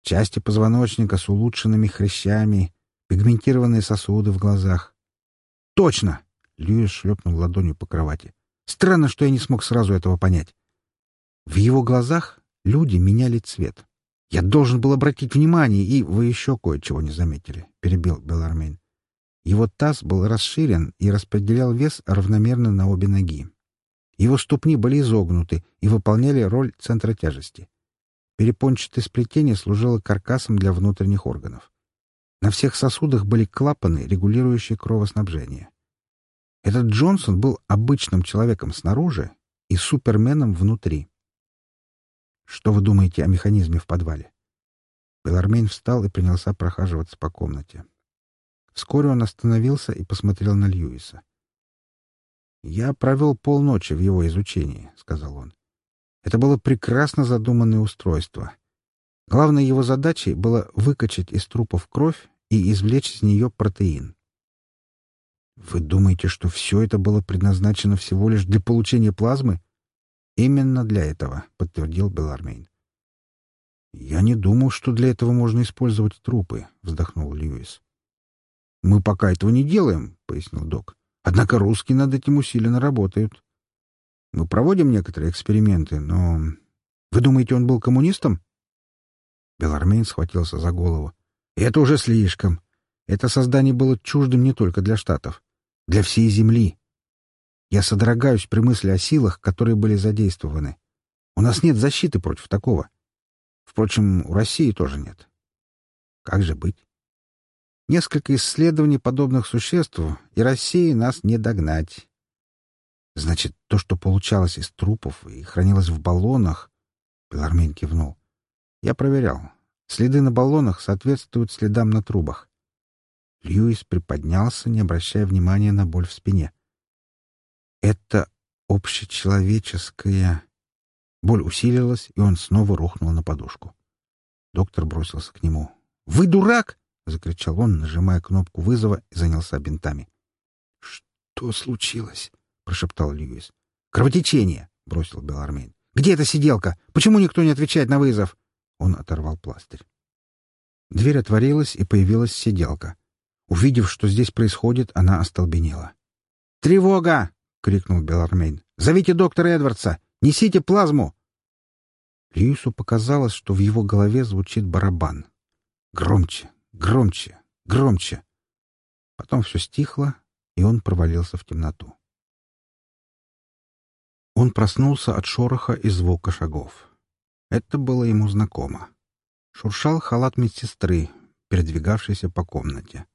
Части позвоночника с улучшенными хрящами, пигментированные сосуды в глазах. «Точно!» — Льюис шлепнул ладонью по кровати. «Странно, что я не смог сразу этого понять. В его глазах люди меняли цвет. Я должен был обратить внимание, и вы еще кое-чего не заметили», — перебил Белармейн. Его таз был расширен и распределял вес равномерно на обе ноги. Его ступни были изогнуты и выполняли роль центра тяжести. Перепончатое сплетение служило каркасом для внутренних органов. На всех сосудах были клапаны, регулирующие кровоснабжение. Этот Джонсон был обычным человеком снаружи и суперменом внутри. Что вы думаете о механизме в подвале? Белармейн встал и принялся прохаживаться по комнате. Вскоре он остановился и посмотрел на Льюиса. «Я провел полночи в его изучении», — сказал он. «Это было прекрасно задуманное устройство. Главной его задачей было выкачать из трупов кровь и извлечь из нее протеин. Вы думаете, что все это было предназначено всего лишь для получения плазмы? Именно для этого, подтвердил Белармейн. Я не думал, что для этого можно использовать трупы, вздохнул Льюис. Мы пока этого не делаем, пояснил док. Однако русские над этим усиленно работают. Мы проводим некоторые эксперименты, но... Вы думаете, он был коммунистом? Белармейн схватился за голову. Это уже слишком. Это создание было чуждым не только для Штатов. Для всей Земли. Я содрогаюсь при мысли о силах, которые были задействованы. У нас нет защиты против такого. Впрочем, у России тоже нет. Как же быть? Несколько исследований подобных существ, и России нас не догнать. Значит, то, что получалось из трупов и хранилось в баллонах... Белармин кивнул. Я проверял. Следы на баллонах соответствуют следам на трубах. Льюис приподнялся, не обращая внимания на боль в спине. Это общечеловеческое... Боль усилилась, и он снова рухнул на подушку. Доктор бросился к нему. «Вы дурак!» — закричал он, нажимая кнопку вызова и занялся бинтами. «Что случилось?» — прошептал Льюис. «Кровотечение!» — бросил Белармейн. «Где эта сиделка? Почему никто не отвечает на вызов?» Он оторвал пластырь. Дверь отворилась, и появилась сиделка. Увидев, что здесь происходит, она остолбенела. «Тревога!» — крикнул Белармейн. «Зовите доктора Эдвардса! Несите плазму!» Льюису показалось, что в его голове звучит барабан. Громче, громче, громче. Потом все стихло, и он провалился в темноту. Он проснулся от шороха и звука шагов. Это было ему знакомо. Шуршал халат медсестры, передвигавшийся по комнате.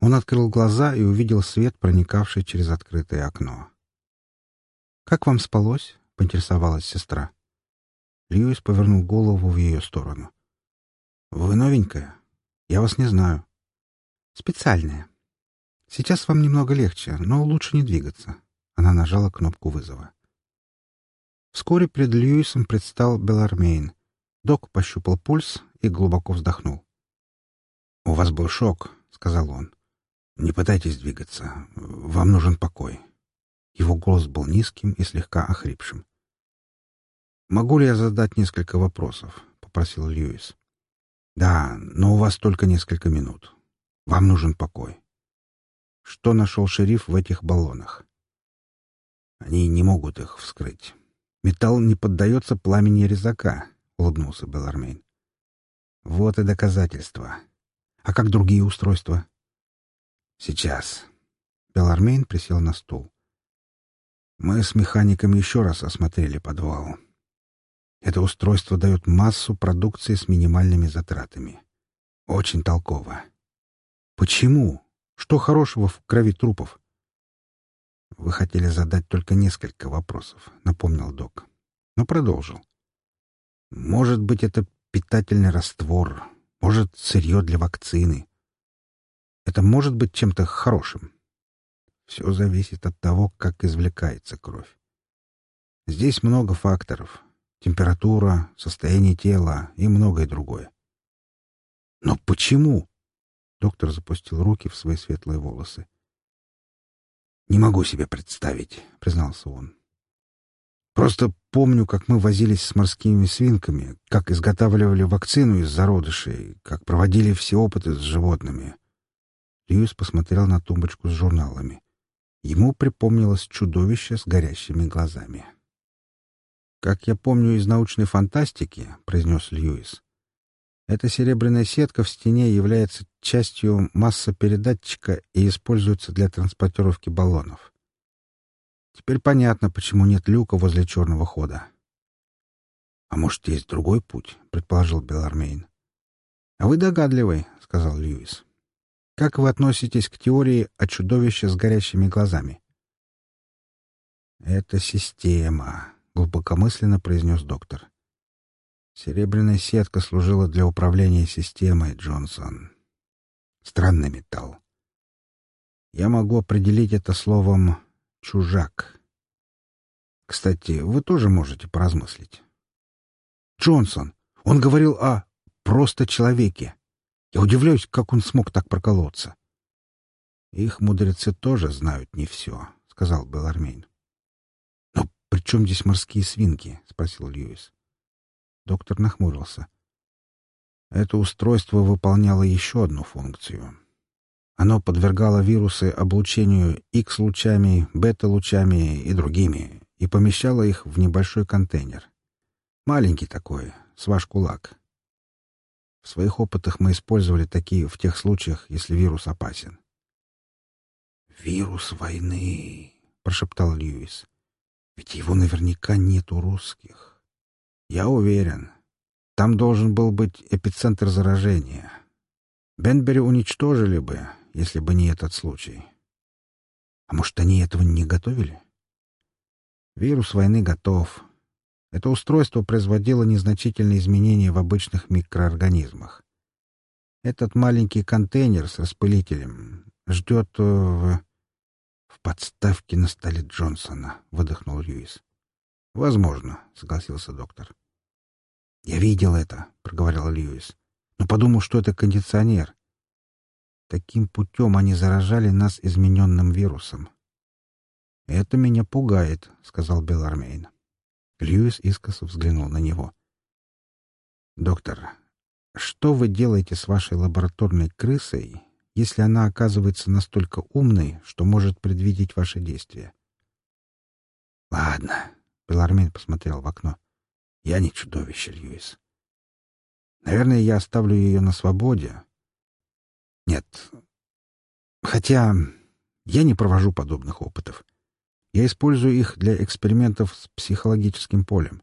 Он открыл глаза и увидел свет, проникавший через открытое окно. «Как вам спалось?» — поинтересовалась сестра. Льюис повернул голову в ее сторону. «Вы новенькая? Я вас не знаю». «Специальная. Сейчас вам немного легче, но лучше не двигаться». Она нажала кнопку вызова. Вскоре перед Льюисом предстал Белармейн. Док пощупал пульс и глубоко вздохнул. «У вас был шок», — сказал он. «Не пытайтесь двигаться. Вам нужен покой». Его голос был низким и слегка охрипшим. «Могу ли я задать несколько вопросов?» — попросил Льюис. «Да, но у вас только несколько минут. Вам нужен покой. Что нашел шериф в этих баллонах?» «Они не могут их вскрыть. Металл не поддается пламени резака», — улыбнулся Белармейн. «Вот и доказательства. А как другие устройства?» Сейчас. Белармейн присел на стул. Мы с механиком еще раз осмотрели подвал. Это устройство дает массу продукции с минимальными затратами. Очень толково. Почему? Что хорошего в крови трупов? Вы хотели задать только несколько вопросов, напомнил док. Но продолжил. Может быть, это питательный раствор, может, сырье для вакцины. Это может быть чем-то хорошим. Все зависит от того, как извлекается кровь. Здесь много факторов. Температура, состояние тела и многое другое. Но почему? Доктор запустил руки в свои светлые волосы. «Не могу себе представить», — признался он. «Просто помню, как мы возились с морскими свинками, как изготавливали вакцину из зародышей, как проводили все опыты с животными». Льюис посмотрел на тумбочку с журналами. Ему припомнилось чудовище с горящими глазами. «Как я помню из научной фантастики», — произнес Льюис, эта серебряная сетка в стене является частью массопередатчика и используется для транспортировки баллонов. Теперь понятно, почему нет люка возле черного хода. — А может, есть другой путь? — предположил Белармейн. — А вы догадливый, — сказал Льюис. — Как вы относитесь к теории о чудовище с горящими глазами? — Это система, — глубокомысленно произнес доктор. Серебряная сетка служила для управления системой, Джонсон. Странный металл. Я могу определить это словом «чужак». Кстати, вы тоже можете поразмыслить. Джонсон, он говорил о просто человеке. Я удивляюсь, как он смог так проколоться. Их мудрецы тоже знают не все, — сказал Белармейн. — Но при чем здесь морские свинки? — спросил Льюис. Доктор нахмурился. Это устройство выполняло еще одну функцию. Оно подвергало вирусы облучению X-лучами, бета-лучами и другими и помещало их в небольшой контейнер. Маленький такой, с ваш кулак. В своих опытах мы использовали такие в тех случаях, если вирус опасен. «Вирус войны», — прошептал Льюис. «Ведь его наверняка нет у русских». Я уверен. Там должен был быть эпицентр заражения. Бенбери уничтожили бы, если бы не этот случай. А может, они этого не готовили? Вирус войны готов. Это устройство производило незначительные изменения в обычных микроорганизмах. Этот маленький контейнер с распылителем ждет э, в... в подставке на столе Джонсона, — выдохнул Льюис. — Возможно, — согласился доктор. «Я видел это», — проговорил Льюис, — «но подумал, что это кондиционер. Таким путем они заражали нас измененным вирусом». «Это меня пугает», — сказал Белармейн. Льюис искоса взглянул на него. «Доктор, что вы делаете с вашей лабораторной крысой, если она оказывается настолько умной, что может предвидеть ваши действия?» «Ладно», — Белармейн посмотрел в окно. Я не чудовище, Льюис. Наверное, я оставлю ее на свободе. Нет. Хотя я не провожу подобных опытов. Я использую их для экспериментов с психологическим полем.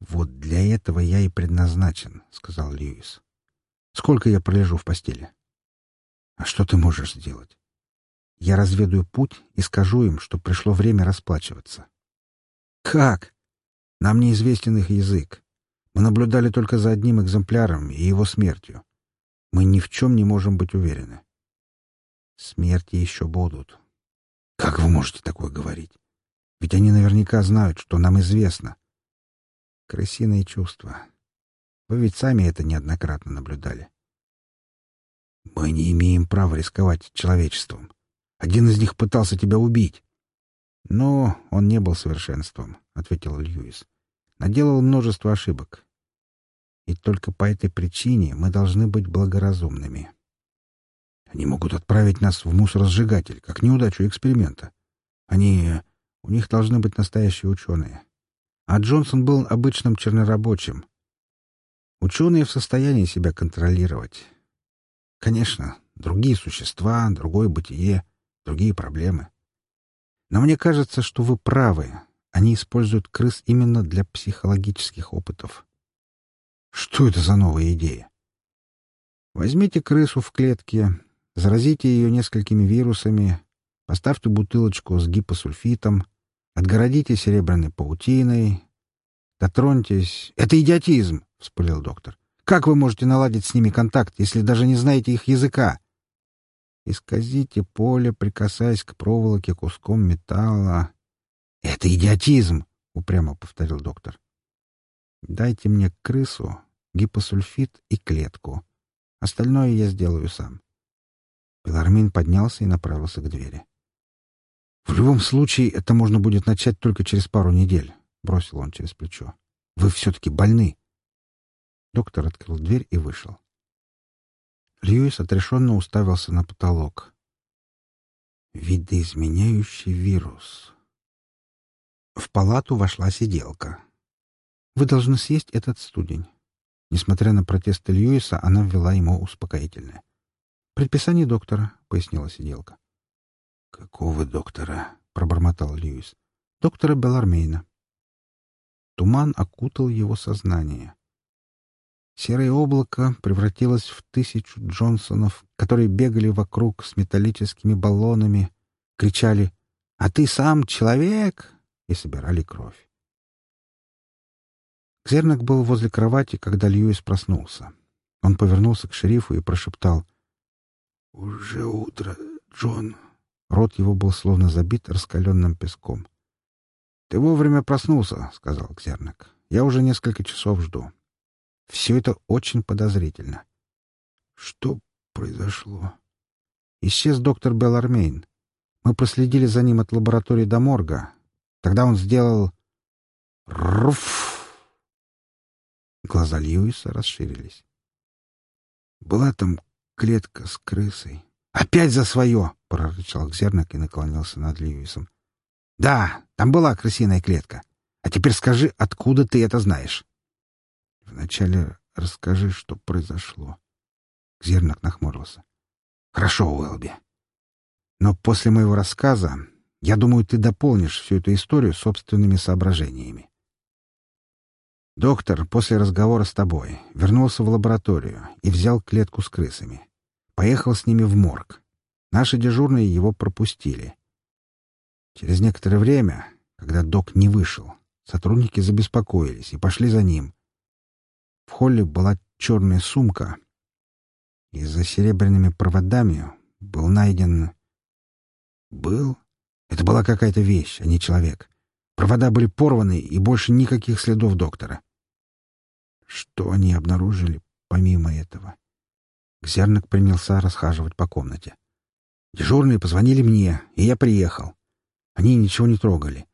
«Вот для этого я и предназначен», — сказал Льюис. «Сколько я пролежу в постели?» «А что ты можешь сделать?» «Я разведаю путь и скажу им, что пришло время расплачиваться». «Как?» Нам неизвестен их язык. Мы наблюдали только за одним экземпляром и его смертью. Мы ни в чем не можем быть уверены. Смерти еще будут. Как вы можете такое говорить? Ведь они наверняка знают, что нам известно. Крысиные чувства. Вы ведь сами это неоднократно наблюдали. Мы не имеем права рисковать человечеством. Один из них пытался тебя убить. Но он не был совершенством, — ответил Льюис. Наделал множество ошибок. И только по этой причине мы должны быть благоразумными. Они могут отправить нас в мусоросжигатель, как неудачу эксперимента. Они... У них должны быть настоящие ученые. А Джонсон был обычным чернорабочим. Ученые в состоянии себя контролировать. Конечно, другие существа, другое бытие, другие проблемы. Но мне кажется, что вы правы. Они используют крыс именно для психологических опытов. Что это за новая идея? Возьмите крысу в клетке, Заразите ее несколькими вирусами, поставьте бутылочку с гипосульфитом, отгородите серебряной паутиной, дотроньтесь... — Это идиотизм! — вспылил доктор. — Как вы можете наладить с ними контакт, если даже не знаете их языка? Исказите поле, прикасаясь к проволоке куском металла. — Это идиотизм! — упрямо повторил доктор. — Дайте мне крысу, гипосульфит и клетку. Остальное я сделаю сам. Белармин поднялся и направился к двери. «В любом случае, это можно будет начать только через пару недель», — бросил он через плечо. «Вы все-таки больны». Доктор открыл дверь и вышел. Льюис отрешенно уставился на потолок. «Видоизменяющий вирус». В палату вошла сиделка. «Вы должны съесть этот студень». Несмотря на протесты Льюиса, она ввела ему успокоительное. «Предписание доктора», — пояснила сиделка. «Какого доктора?» — пробормотал Льюис. «Доктора Белармейна». Туман окутал его сознание. Серое облако превратилось в тысячу Джонсонов, которые бегали вокруг с металлическими баллонами, кричали «А ты сам человек!» и собирали кровь. Кзернак был возле кровати, когда Льюис проснулся. Он повернулся к шерифу и прошептал — «Уже утро, Джон». Рот его был словно забит раскаленным песком. «Ты вовремя проснулся», — сказал Кзернак. «Я уже несколько часов жду. Все это очень подозрительно». «Что произошло?» Исчез доктор Белармейн. Мы проследили за ним от лаборатории до морга. Тогда он сделал... Руф! Глаза Льюиса расширились. Была там клетка с крысой. «Опять за свое!» — прорычал Кзернак и наклонился над Льюисом. «Да, там была крысиная клетка. А теперь скажи, откуда ты это знаешь?» «Вначале расскажи, что произошло». Кзернак нахмурился. «Хорошо, Уэлби. Но после моего рассказа, я думаю, ты дополнишь всю эту историю собственными соображениями. Доктор после разговора с тобой вернулся в лабораторию и взял клетку с крысами. Поехал с ними в морг. Наши дежурные его пропустили. Через некоторое время, когда док не вышел, сотрудники забеспокоились и пошли за ним. В холле была черная сумка, и за серебряными проводами был найден... Был? Это была какая-то вещь, а не человек. Провода были порваны, и больше никаких следов доктора. Что они обнаружили помимо этого? Кзернак принялся расхаживать по комнате. Дежурные позвонили мне, и я приехал. Они ничего не трогали.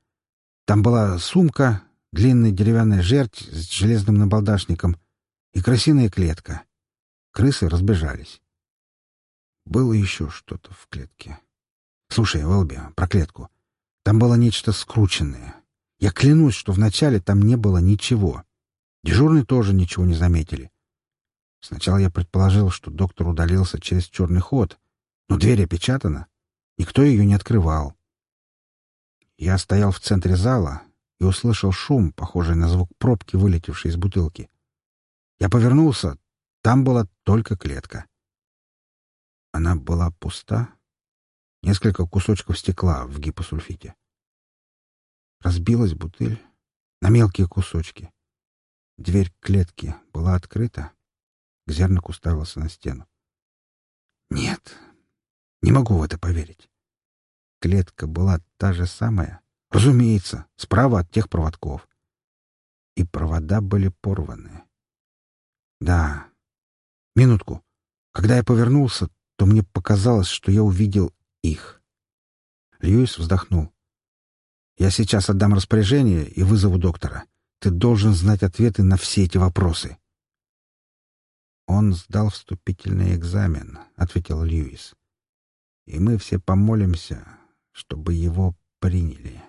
Там была сумка, длинная деревянная жерть с железным набалдашником и крысиная клетка. Крысы разбежались. Было еще что-то в клетке. Слушай, Велби, про клетку. Там было нечто скрученное. Я клянусь, что вначале там не было ничего. Дежурные тоже ничего не заметили. Сначала я предположил, что доктор удалился через черный ход, но дверь опечатана. Никто ее не открывал. Я стоял в центре зала и услышал шум, похожий на звук пробки, вылетевшей из бутылки. Я повернулся. Там была только клетка. Она была пуста. Несколько кусочков стекла в гипосульфите. Разбилась бутыль на мелкие кусочки. Дверь клетки была открыта. Гзернок уставился на стену. «Нет, не могу в это поверить. Клетка была та же самая. Разумеется, справа от тех проводков. И провода были порваны. Да. Минутку. Когда я повернулся, то мне показалось, что я увидел их. Льюис вздохнул. «Я сейчас отдам распоряжение и вызову доктора. Ты должен знать ответы на все эти вопросы». «Он сдал вступительный экзамен», — ответил Льюис. «И мы все помолимся, чтобы его приняли».